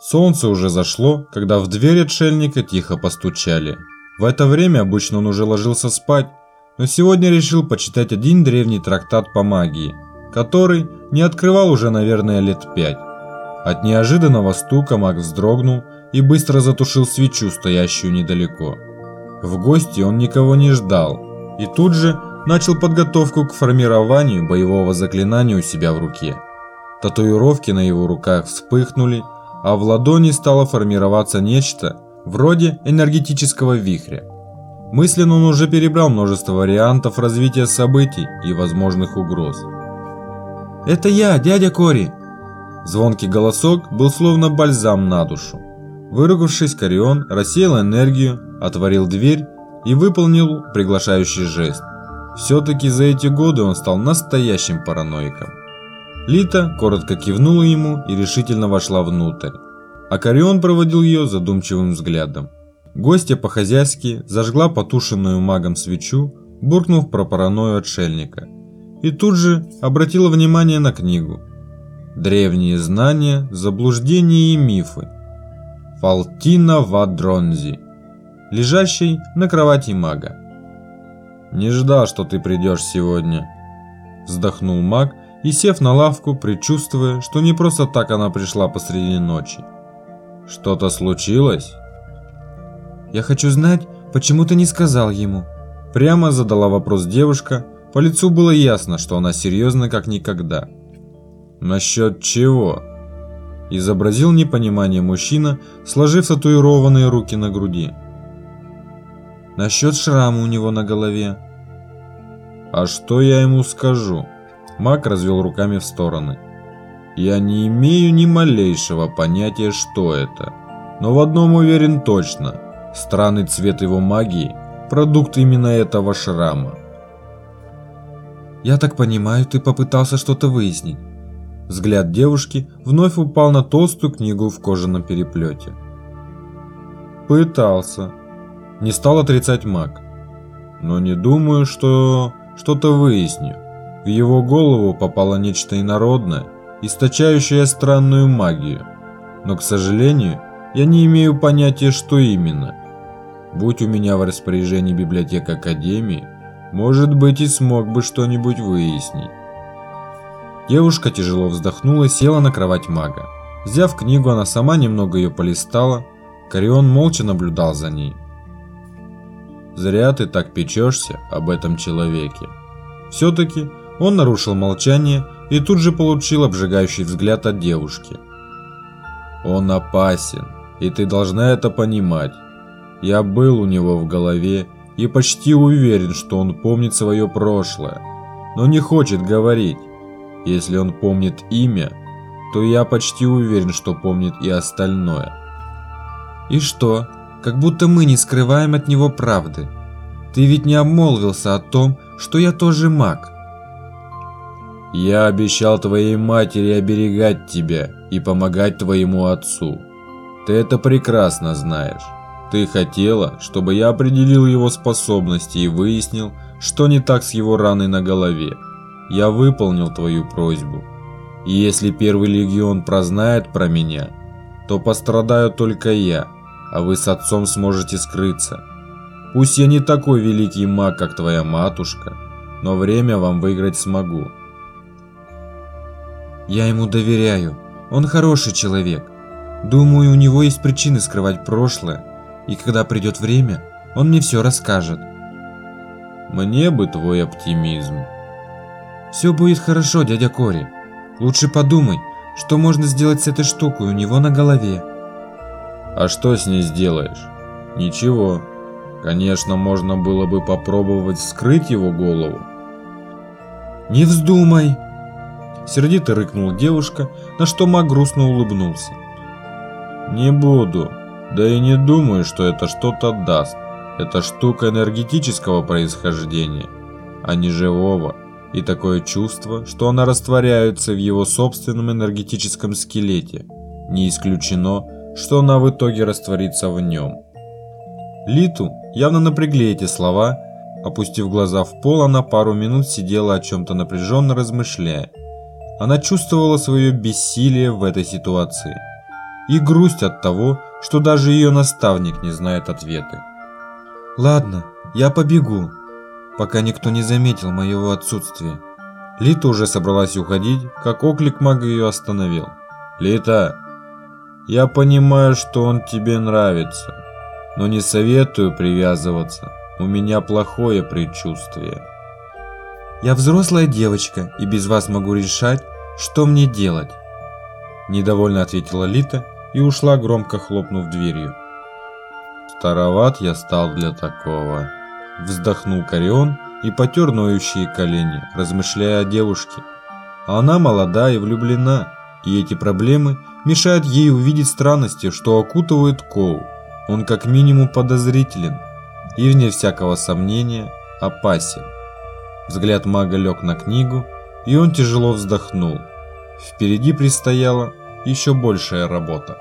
Солнце уже зашло, когда в дверь отшельника тихо постучали. В это время обычно он уже ложился спать, но сегодня решил почитать один древний трактат по магии, который не открывал уже, наверное, лет пять. От неожиданного стука маг вздрогнул и быстро затушил свечу, стоящую недалеко. В гости он никого не ждал и тут же начал подготовку к формированию боевого заклинания у себя в руке. Татуировки на его руках вспыхнули, а в ладони стало формироваться нечто вроде энергетического вихря. Мысленно он уже перебрал множество вариантов развития событий и возможных угроз. «Это я, дядя Кори!» Звонкий голосок был словно бальзам на душу. Выругавшись, Корион рассеял энергию, отворил дверь и выполнил приглашающий жест. Все-таки за эти годы он стал настоящим параноиком. Лита коротко кивнула ему и решительно вошла внутрь. А Корион проводил ее задумчивым взглядом. Гостья по-хозяйски зажгла потушенную магом свечу, буркнув про паранойю отшельника. И тут же обратила внимание на книгу. Древние знания, заблуждения и мифы. Фалтина Вадронзи, лежащий на кровати мага. «Не ждал, что ты придешь сегодня», – вздохнул маг и, сев на лавку, предчувствуя, что не просто так она пришла посреди ночи. «Что-то случилось?» «Я хочу знать, почему ты не сказал ему?» Прямо задала вопрос девушка, по лицу было ясно, что она серьезна как никогда. «Насчет чего?» Изобразил непонимание мужчина, сложив татуированные руки на груди. «Насчет шрама у него на голове». «А что я ему скажу?» Мак развел руками в стороны. Я не имею ни малейшего понятия, что это. Но в одном уверен точно. Странный цвет его магии – продукт именно этого шрама. «Я так понимаю, ты попытался что-то выяснить?» Взгляд девушки вновь упал на толстую книгу в кожаном переплете. «Пытался», – не стал отрицать маг. «Но не думаю, что что-то выясню. Его голову попало нечто инородное, источающее странную магию. Но, к сожалению, я не имею понятия, что именно. Будь у меня в распоряжении библиотека Академии, может быть и смог бы что-нибудь выяснить. Девушка тяжело вздохнула и села на кровать мага. Взяв книгу, она сама немного ее полистала. Корион молча наблюдал за ней. «Зря ты так печешься об этом человеке. Все-таки он нарушил молчание и тут же получил обжигающий взгляд от девушки. Он опасен, и ты должна это понимать. Я был у него в голове и почти уверен, что он помнит свое прошлое, но не хочет говорить. Если он помнит имя, то я почти уверен, что помнит и остальное. И что? Как будто мы не скрываем от него правды. Ты ведь не обмолвился о том, что я тоже маг. Я обещал твоей матери оберегать тебя и помогать твоему отцу. Ты это прекрасно знаешь. Ты хотела, чтобы я определил его способности и выяснил, что не так с его раной на голове. Я выполнил твою просьбу. И если первый легион прознает про меня, то пострадаю только я, а вы с отцом сможете скрыться. Пусть я не такой великий маг, как твоя матушка, но время вам выиграть смогу. Я ему доверяю. Он хороший человек. Думаю, у него есть причины скрывать прошлое, и когда придет время, он мне все расскажет. Мне бы твой оптимизм. Все будет хорошо, дядя Кори. Лучше подумай, что можно сделать с этой штукой у него на голове. А что с ней сделаешь? Ничего. Конечно, можно было бы попробовать вскрыть его голову. Не вздумай, Сердито рыкнула девушка, на что маг грустно улыбнулся. «Не буду. Да и не думаю, что это что-то даст. Это штука энергетического происхождения, а не живого. И такое чувство, что она растворяется в его собственном энергетическом скелете. Не исключено, что она в итоге растворится в нем». Литу явно напрягли эти слова. Опустив глаза в пол, она пару минут сидела о чем-то напряженно размышляя. Она чувствовала свое бессилие в этой ситуации. и грусть от того, что даже ее наставник не знает ответы. Ладно, я побегу, пока никто не заметил моего отсутствия. Лита уже собралась уходить, как оклик мага ее остановил. «Лита, я понимаю, что он тебе нравится, но не советую привязываться. У меня плохое предчувствие». «Я взрослая девочка и без вас могу решать, что мне делать?» Недовольно ответила Лита и ушла, громко хлопнув дверью. «Староват я стал для такого», – вздохнул Корион и потер ноющие колени, размышляя о девушке. А она молода и влюблена, и эти проблемы мешают ей увидеть странности, что окутывают Коу. Он как минимум подозрителен и, вне всякого сомнения, опасен. Взгляд мага лег на книгу, и он тяжело вздохнул. Впереди предстояла еще большая работа.